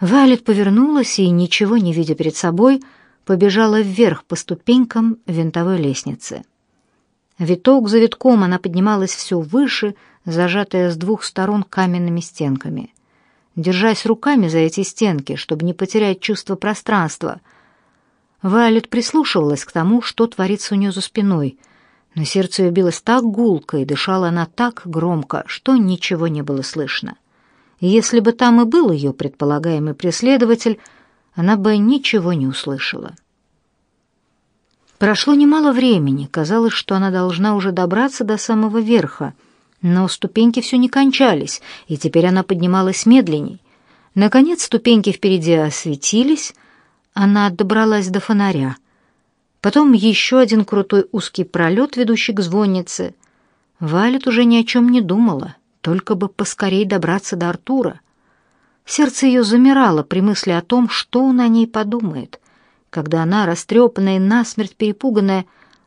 Вайлет повернулась и, ничего не видя перед собой, побежала вверх по ступенькам винтовой лестницы. Виток за витком она поднималась все выше, зажатая с двух сторон каменными стенками. Держась руками за эти стенки, чтобы не потерять чувство пространства, Вайлет прислушивалась к тому, что творится у нее за спиной, но сердце ее билось так гулко и дышала она так громко, что ничего не было слышно. Если бы там и был ее предполагаемый преследователь, она бы ничего не услышала. Прошло немало времени, казалось, что она должна уже добраться до самого верха, но ступеньки все не кончались, и теперь она поднималась медленней. Наконец ступеньки впереди осветились, она добралась до фонаря. Потом еще один крутой узкий пролет, ведущий к звоннице. Валет уже ни о чем не думала только бы поскорей добраться до Артура. Сердце ее замирало при мысли о том, что он о ней подумает, когда она, растрепанная и насмерть перепуганная,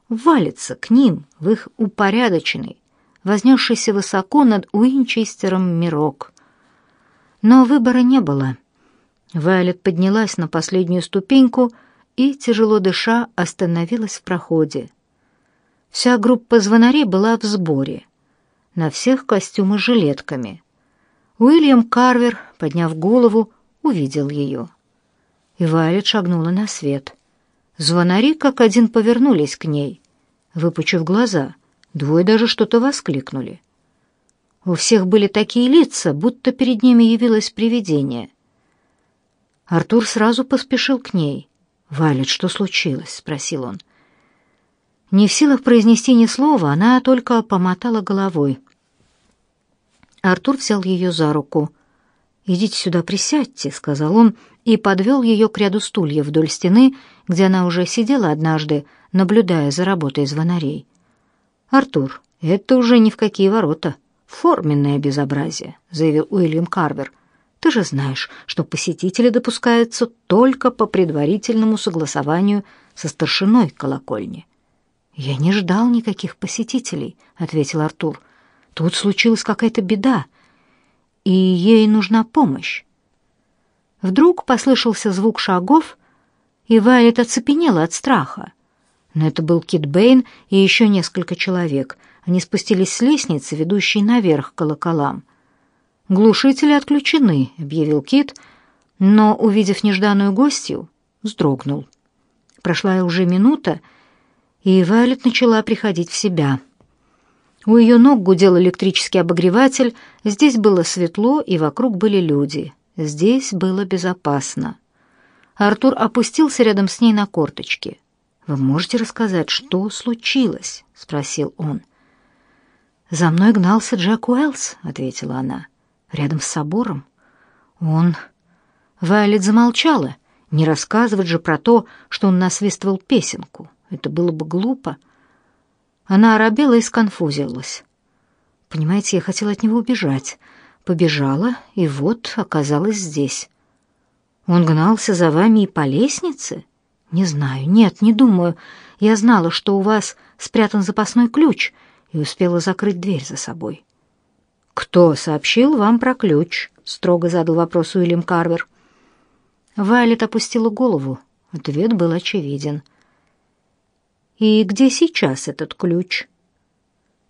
валится к ним в их упорядоченный, вознесшийся высоко над Уинчестером мирок. Но выбора не было. Вайлет поднялась на последнюю ступеньку и, тяжело дыша, остановилась в проходе. Вся группа звонарей была в сборе — на всех костюмы с жилетками. Уильям Карвер, подняв голову, увидел ее. И Вайлет шагнула на свет. Звонари как один повернулись к ней, выпучив глаза. Двое даже что-то воскликнули. У всех были такие лица, будто перед ними явилось привидение. Артур сразу поспешил к ней. «Вайлет, что случилось?» — спросил он. Не в силах произнести ни слова, она только помотала головой. Артур взял ее за руку. «Идите сюда, присядьте», — сказал он, и подвел ее к ряду стульев вдоль стены, где она уже сидела однажды, наблюдая за работой звонарей. «Артур, это уже ни в какие ворота. Форменное безобразие», — заявил Уильям Карвер. «Ты же знаешь, что посетители допускаются только по предварительному согласованию со старшиной колокольни». «Я не ждал никаких посетителей», — ответил Артур. «Тут случилась какая-то беда, и ей нужна помощь». Вдруг послышался звук шагов, и Вайлет оцепенела от страха. Но это был Кит Бэйн и еще несколько человек. Они спустились с лестницы, ведущей наверх к колоколам. «Глушители отключены», — объявил Кит, но, увидев нежданную гостью, вздрогнул. Прошла уже минута, и Вайлет начала приходить в себя. У ее ног гудел электрический обогреватель, здесь было светло, и вокруг были люди. Здесь было безопасно. Артур опустился рядом с ней на корточки. «Вы можете рассказать, что случилось?» — спросил он. «За мной гнался Джек Уэллс», — ответила она, — «рядом с собором». «Он...» Вайлет замолчала. Не рассказывать же про то, что он насвистывал песенку. Это было бы глупо. Она оробела и сконфузилась. Понимаете, я хотела от него убежать. Побежала, и вот оказалась здесь. Он гнался за вами и по лестнице? Не знаю, нет, не думаю. Я знала, что у вас спрятан запасной ключ, и успела закрыть дверь за собой. «Кто сообщил вам про ключ?» — строго задал вопрос Уильям Карвер. Вайлет опустила голову. Ответ был очевиден. «И где сейчас этот ключ?»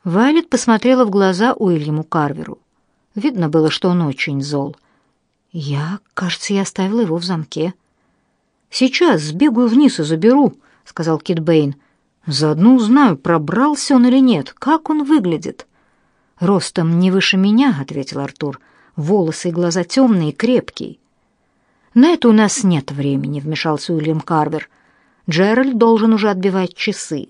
Вайлет посмотрела в глаза Уильяму Карверу. Видно было, что он очень зол. «Я, кажется, я оставила его в замке». «Сейчас сбегаю вниз и заберу», — сказал Кит Бэйн. «Заодно узнаю, пробрался он или нет, как он выглядит». «Ростом не выше меня», — ответил Артур. «Волосы и глаза темные, крепкие». «На это у нас нет времени», — вмешался Уильям Карвер. Джеральд должен уже отбивать часы.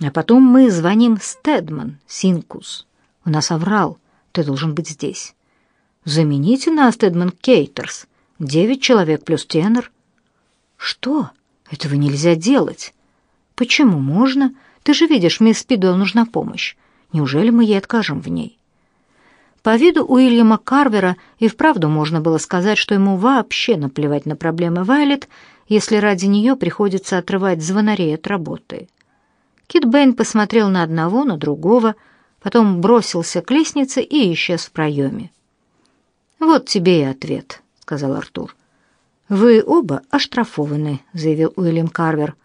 А потом мы звоним Стедман, Синкус. У нас оврал, ты должен быть здесь. Замените нас, Стедман Кейтерс. Девять человек плюс тенор. Что? Этого нельзя делать. Почему можно? Ты же видишь, мисс Спидуэлл нужна помощь. Неужели мы ей откажем в ней? По виду Уильяма Карвера и вправду можно было сказать, что ему вообще наплевать на проблемы Вайлет, если ради нее приходится отрывать звонарей от работы. Кит Бэйн посмотрел на одного, на другого, потом бросился к лестнице и исчез в проеме. «Вот тебе и ответ», — сказал Артур. «Вы оба оштрафованы», — заявил Уильям Карвер.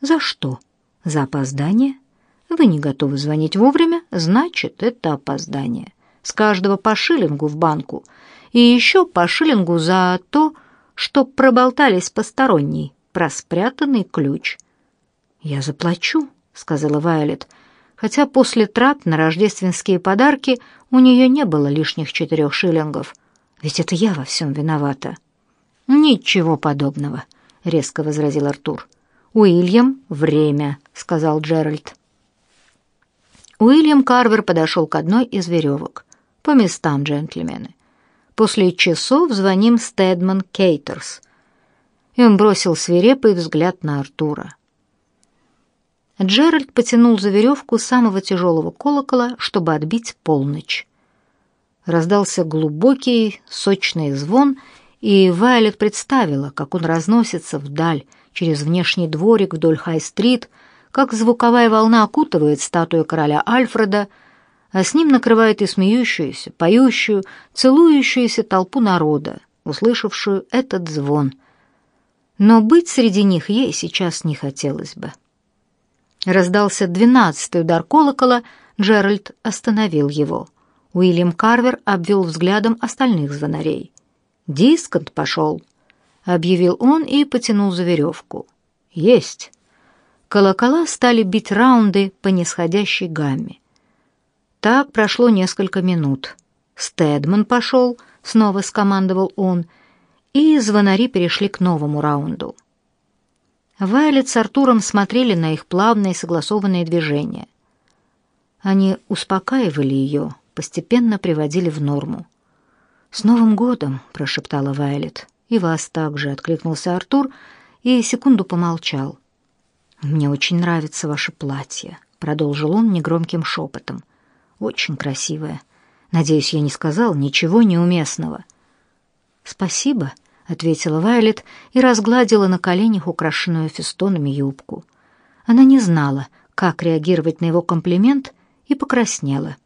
«За что? За опоздание? Вы не готовы звонить вовремя, значит, это опоздание. С каждого по шиллингу в банку. И еще по шиллингу за то, что проболтались посторонний, про спрятанный ключ». «Я заплачу», — сказала Вайолет, хотя после трат на рождественские подарки у нее не было лишних четырех шиллингов. Ведь это я во всем виновата. «Ничего подобного», — резко возразил Артур. «Уильям, время», — сказал Джеральд. Уильям Карвер подошел к одной из веревок. «По местам, джентльмены. После часов звоним Стэдман Кейтерс». И он бросил свирепый взгляд на Артура. Джеральд потянул за веревку самого тяжелого колокола, чтобы отбить полночь. Раздался глубокий, сочный звон, и Вайлет представила, как он разносится вдаль, через внешний дворик вдоль Хай-стрит, как звуковая волна окутывает статую короля Альфреда, а с ним накрывает и смеющуюся, поющую, целующуюся толпу народа, услышавшую этот звон. Но быть среди них ей сейчас не хотелось бы. Раздался двенадцатый удар колокола, Джеральд остановил его. Уильям Карвер обвел взглядом остальных звонарей. «Дисконт пошел», — объявил он и потянул за веревку. «Есть». Колокола стали бить раунды по нисходящей гамме. Так прошло несколько минут. «Стэдман пошел», — снова скомандовал он, и звонари перешли к новому раунду. Вайлет с Артуром смотрели на их плавные согласованные движения. Они успокаивали ее, постепенно приводили в норму. «С Новым годом!» — прошептала Вайлет. «И вас также!» — откликнулся Артур и секунду помолчал. «Мне очень нравится ваше платье», — продолжил он негромким шепотом. «Очень красивое. Надеюсь, я не сказал ничего неуместного». «Спасибо», — ответила Вайлет и разгладила на коленях украшенную фестонами юбку. Она не знала, как реагировать на его комплимент, и покраснела.